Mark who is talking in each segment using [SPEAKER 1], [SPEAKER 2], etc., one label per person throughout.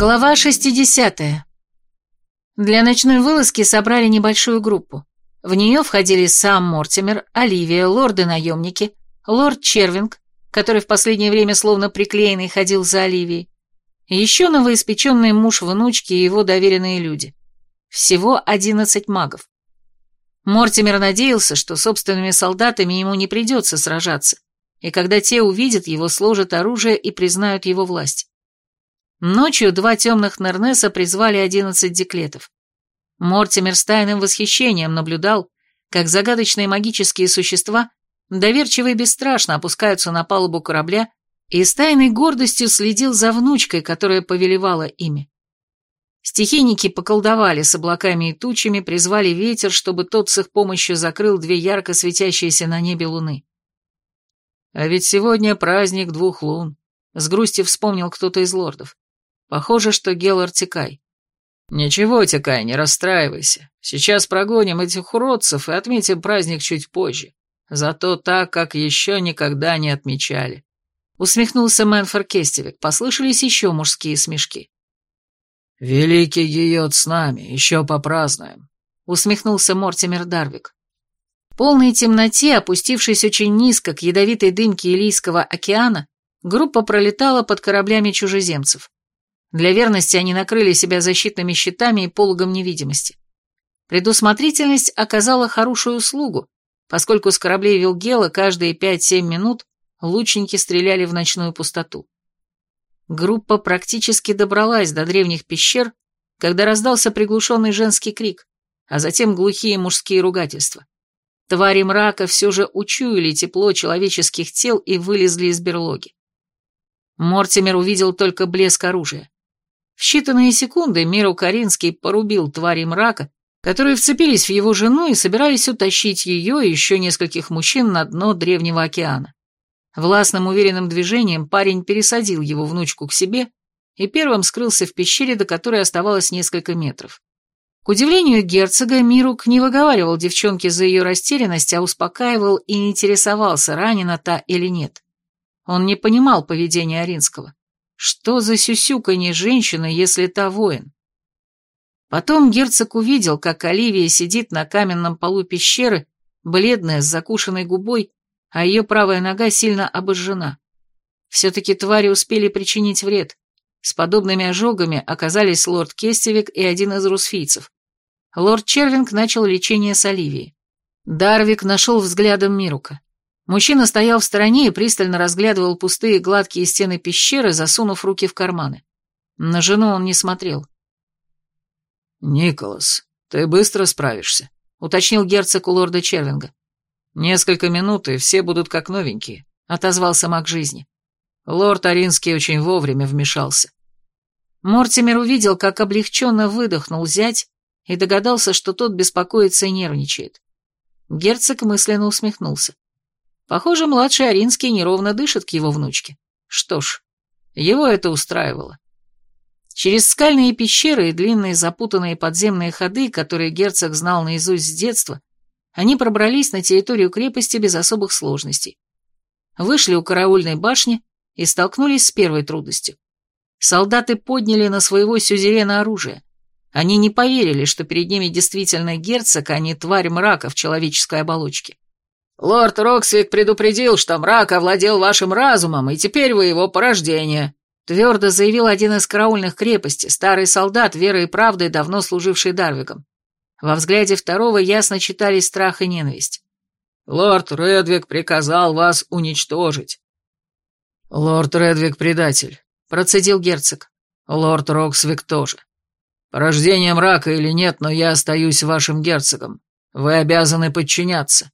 [SPEAKER 1] Глава 60. Для ночной вылазки собрали небольшую группу. В нее входили сам Мортимер, Оливия, лорды-наемники, лорд Червинг, который в последнее время словно приклеенный ходил за Оливией, еще новоиспеченный муж внучки и его доверенные люди. Всего 11 магов. Мортимер надеялся, что собственными солдатами ему не придется сражаться, и когда те увидят его, сложат оружие и признают его власть. Ночью два темных Нернеса призвали одиннадцать деклетов. Мортимер с тайным восхищением наблюдал, как загадочные магические существа доверчиво и бесстрашно опускаются на палубу корабля и с тайной гордостью следил за внучкой, которая повелевала ими. Стихийники поколдовали с облаками и тучами, призвали ветер, чтобы тот с их помощью закрыл две ярко светящиеся на небе луны. А ведь сегодня праздник двух лун, с грустью вспомнил кто-то из лордов. Похоже, что Геллар Тикай. «Ничего, Тикай, не расстраивайся. Сейчас прогоним этих уродцев и отметим праздник чуть позже. Зато так, как еще никогда не отмечали». Усмехнулся Мэнфор Кестевик, послышались еще мужские смешки. «Великий Гиот с нами, еще попразднуем», — усмехнулся Мортимер Дарвик. В полной темноте, опустившись очень низко к ядовитой дымке Илийского океана, группа пролетала под кораблями чужеземцев. Для верности они накрыли себя защитными щитами и пологом невидимости. Предусмотрительность оказала хорошую услугу, поскольку с кораблей Вилгела каждые 5-7 минут лучники стреляли в ночную пустоту. Группа практически добралась до древних пещер, когда раздался приглушенный женский крик, а затем глухие мужские ругательства. Твари мрака все же учуяли тепло человеческих тел и вылезли из берлоги. Мортимер увидел только блеск оружия. В считанные секунды Миру Каринский порубил твари мрака, которые вцепились в его жену и собирались утащить ее и еще нескольких мужчин на дно древнего океана. Властным уверенным движением парень пересадил его внучку к себе и первым скрылся в пещере, до которой оставалось несколько метров. К удивлению герцога, Мирук не выговаривал девчонке за ее растерянность, а успокаивал и интересовался, ранена та или нет. Он не понимал поведения Аринского. Что за сюсюканье женщины, если та воин? Потом герцог увидел, как Оливия сидит на каменном полу пещеры, бледная, с закушенной губой, а ее правая нога сильно обожжена. Все-таки твари успели причинить вред. С подобными ожогами оказались лорд Кестевик и один из русфийцев. Лорд Червинг начал лечение с Оливией. Дарвик нашел взглядом Мирука. Мужчина стоял в стороне и пристально разглядывал пустые гладкие стены пещеры, засунув руки в карманы. На жену он не смотрел. «Николас, ты быстро справишься», — уточнил герцог у лорда Червинга. «Несколько минут, и все будут как новенькие», — отозвался маг жизни. Лорд Аринский очень вовремя вмешался. Мортимер увидел, как облегченно выдохнул зять, и догадался, что тот беспокоится и нервничает. Герцог мысленно усмехнулся. Похоже, младший Аринский неровно дышит к его внучке. Что ж, его это устраивало. Через скальные пещеры и длинные запутанные подземные ходы, которые герцог знал наизусть с детства, они пробрались на территорию крепости без особых сложностей. Вышли у караульной башни и столкнулись с первой трудностью. Солдаты подняли на своего сюзерена оружие. Они не поверили, что перед ними действительно герцог, а не тварь мрака в человеческой оболочке. Лорд Роксвик предупредил, что мрак овладел вашим разумом, и теперь вы его порождение», твердо заявил один из караульных крепостей, старый солдат, верой и правдой, давно служивший Дарвигом. Во взгляде второго ясно читались страх и ненависть. «Лорд Редвик приказал вас уничтожить». «Лорд Редвик предатель», — процедил герцог. «Лорд Роксвик тоже. Порождение мрака или нет, но я остаюсь вашим герцогом. Вы обязаны подчиняться».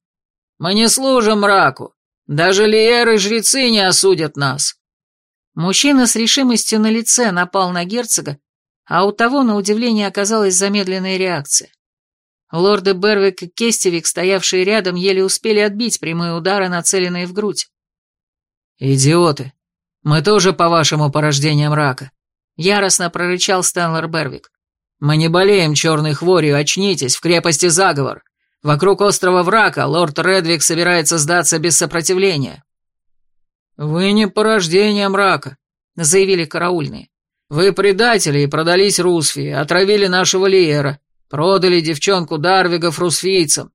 [SPEAKER 1] Мы не служим мраку. Даже лиеры жрецы не осудят нас». Мужчина с решимостью на лице напал на герцога, а у того, на удивление, оказалась замедленная реакция. Лорды Бервик и Кестевик, стоявшие рядом, еле успели отбить прямые удары, нацеленные в грудь. «Идиоты! Мы тоже по вашему порождениям рака!» — яростно прорычал Стэнлор Бервик. «Мы не болеем черной хворью, очнитесь, в крепости заговор!» Вокруг острова Врака лорд Редвик собирается сдаться без сопротивления». «Вы не порождение мрака», — заявили караульные.
[SPEAKER 2] Вы предатели и продались Русфи, отравили нашего Лиера, продали девчонку Дарвигов русфийцам».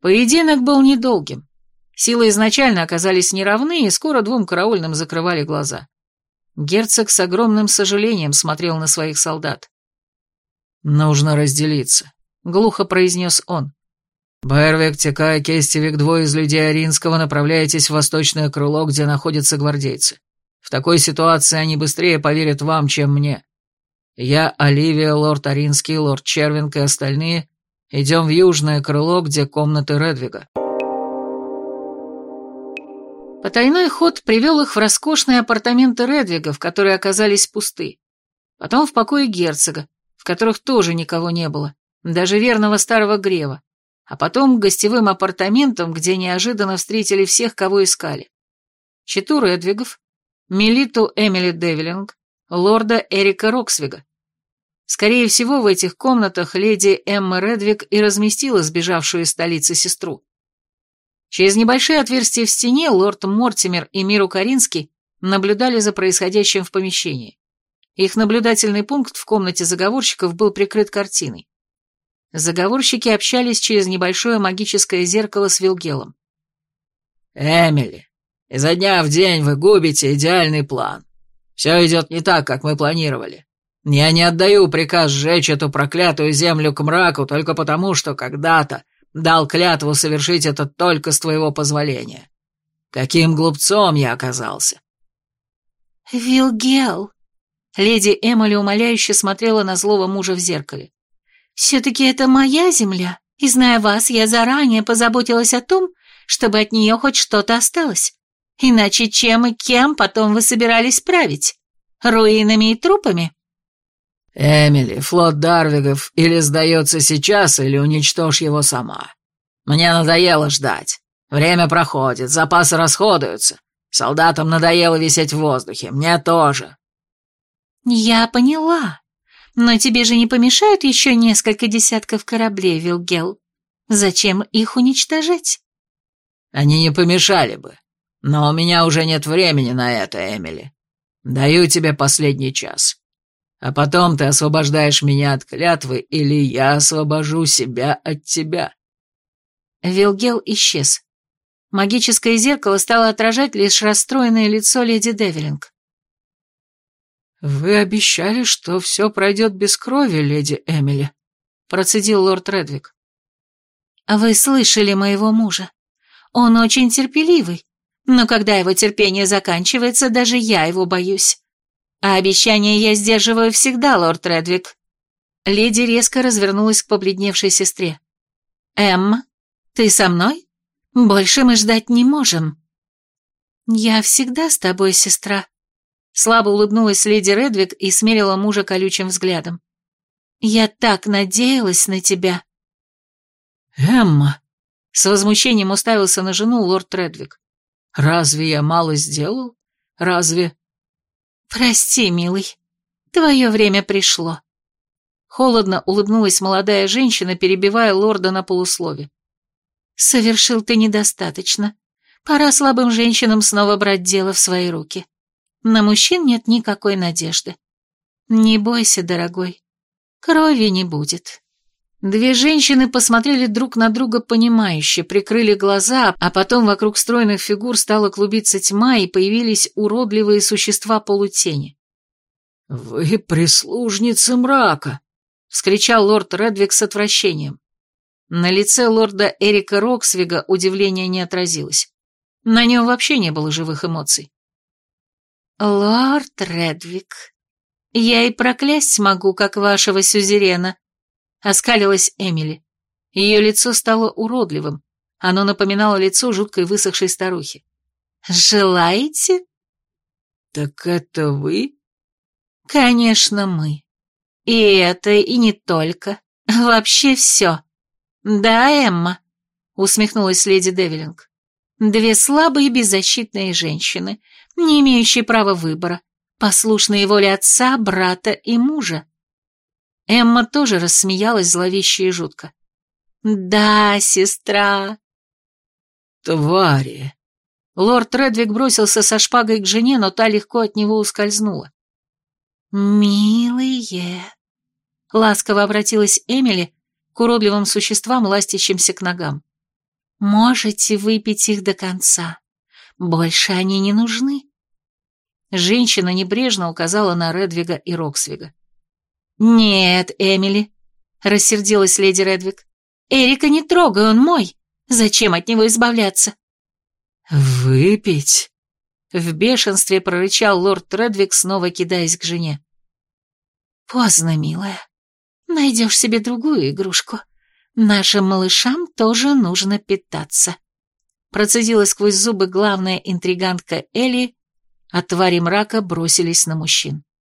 [SPEAKER 1] Поединок был недолгим. Силы изначально оказались неравны, и скоро двум караульным закрывали глаза. Герцог с огромным сожалением смотрел на своих солдат.
[SPEAKER 2] «Нужно разделиться», — глухо произнес он. «Бервик, Текай, Кестевик, двое из людей Аринского направляетесь в восточное крыло, где находятся гвардейцы. В такой ситуации они быстрее поверят вам, чем мне. Я, Оливия, лорд Аринский, лорд Червинг и остальные идем в южное крыло, где комнаты Редвига».
[SPEAKER 1] Потайной ход привел их в роскошные апартаменты Редвигов, которые оказались пусты. Потом в покое герцога, в которых тоже никого не было, даже верного старого Грева. А потом к гостевым апартаментам, где неожиданно встретили всех, кого искали. Читу Редвигов, Мелиту Эмили Девилинг, лорда Эрика Роксвига. Скорее всего, в этих комнатах леди Эмма Редвиг и разместила сбежавшую из столицы сестру. Через небольшие отверстия в стене лорд Мортимер и Миру Каринский наблюдали за происходящим в помещении. Их наблюдательный пункт в комнате заговорщиков был прикрыт картиной. Заговорщики общались через небольшое магическое зеркало с Вилгелом.
[SPEAKER 2] «Эмили, изо дня в день вы губите идеальный план. Все идет не так, как мы планировали. Я не отдаю приказ сжечь эту проклятую землю к мраку только потому, что когда-то Дал клятву совершить это только с твоего позволения. Каким глупцом я оказался!»
[SPEAKER 1] «Вилгел!» Леди Эмили умоляюще смотрела на злого мужа в зеркале. «Все-таки это моя земля, и, зная вас, я заранее позаботилась о том, чтобы от нее хоть что-то осталось. Иначе чем и кем потом вы собирались править? Руинами и трупами?»
[SPEAKER 2] «Эмили, флот Дарвигов или сдается сейчас, или уничтожь его сама. Мне надоело ждать. Время проходит, запасы расходуются. Солдатам надоело висеть в воздухе, мне тоже».
[SPEAKER 1] «Я поняла. Но тебе же не помешают еще несколько десятков кораблей, Вилгел. Зачем их уничтожать?»
[SPEAKER 2] «Они не помешали бы. Но у меня уже нет времени на это, Эмили. Даю тебе последний час. А потом ты освобождаешь меня от клятвы, или я освобожу себя от тебя».
[SPEAKER 1] Вилгел исчез. Магическое зеркало стало отражать лишь расстроенное лицо леди Девилинг.
[SPEAKER 2] «Вы обещали, что все пройдет без крови, леди Эмили», — процедил лорд Редвик.
[SPEAKER 1] «А «Вы слышали моего мужа. Он очень терпеливый, но когда его терпение заканчивается, даже я его боюсь. А обещания я сдерживаю всегда, лорд Редвик. Леди резко развернулась к побледневшей сестре. Эмма, ты со мной? Больше мы ждать не можем. Я всегда с тобой, сестра. Слабо улыбнулась леди Редвик и смерила мужа колючим взглядом. Я так надеялась на тебя.
[SPEAKER 2] Эмма, с возмущением уставился на жену лорд Редвик. Разве я мало сделал? Разве...
[SPEAKER 1] «Прости, милый, твое время пришло». Холодно улыбнулась молодая женщина, перебивая лорда на полуслове. «Совершил ты недостаточно. Пора слабым женщинам снова брать дело в свои руки. На мужчин нет никакой надежды. Не бойся, дорогой, крови не будет». Две женщины посмотрели друг на друга понимающе, прикрыли глаза, а потом вокруг стройных фигур стала клубиться тьма, и появились уродливые существа полутени.
[SPEAKER 2] «Вы прислужницы мрака!» — вскричал лорд Редвик с отвращением. На лице лорда Эрика Роксвига удивление не отразилось. На нем вообще не было живых эмоций.
[SPEAKER 1] «Лорд Редвик, я и проклясть могу, как вашего сюзерена», Оскалилась Эмили. Ее лицо стало уродливым. Оно напоминало лицо жуткой высохшей старухи. «Желаете?»
[SPEAKER 2] «Так это вы?»
[SPEAKER 1] «Конечно, мы. И это, и не только. Вообще все. Да, Эмма?» усмехнулась леди Девилинг. «Две слабые беззащитные женщины, не имеющие права выбора, послушные воле отца, брата и мужа. Эмма тоже рассмеялась зловеще и жутко. «Да, сестра!»
[SPEAKER 2] «Твари!»
[SPEAKER 1] Лорд Редвик бросился со шпагой к жене, но та легко от него ускользнула. «Милые!» — ласково обратилась Эмили к уродливым существам, ластящимся к ногам. «Можете выпить их до конца. Больше они не нужны». Женщина небрежно указала на Редвига и Роксвига. «Нет, Эмили», — рассердилась леди Редвиг. «Эрика не трогай, он мой. Зачем от него избавляться?»
[SPEAKER 2] «Выпить?»
[SPEAKER 1] В бешенстве прорычал лорд Редвик, снова кидаясь к жене. «Поздно, милая. Найдешь себе другую игрушку. Нашим малышам тоже нужно питаться». Процедила сквозь зубы главная интригантка Элли, а твари мрака бросились на мужчин.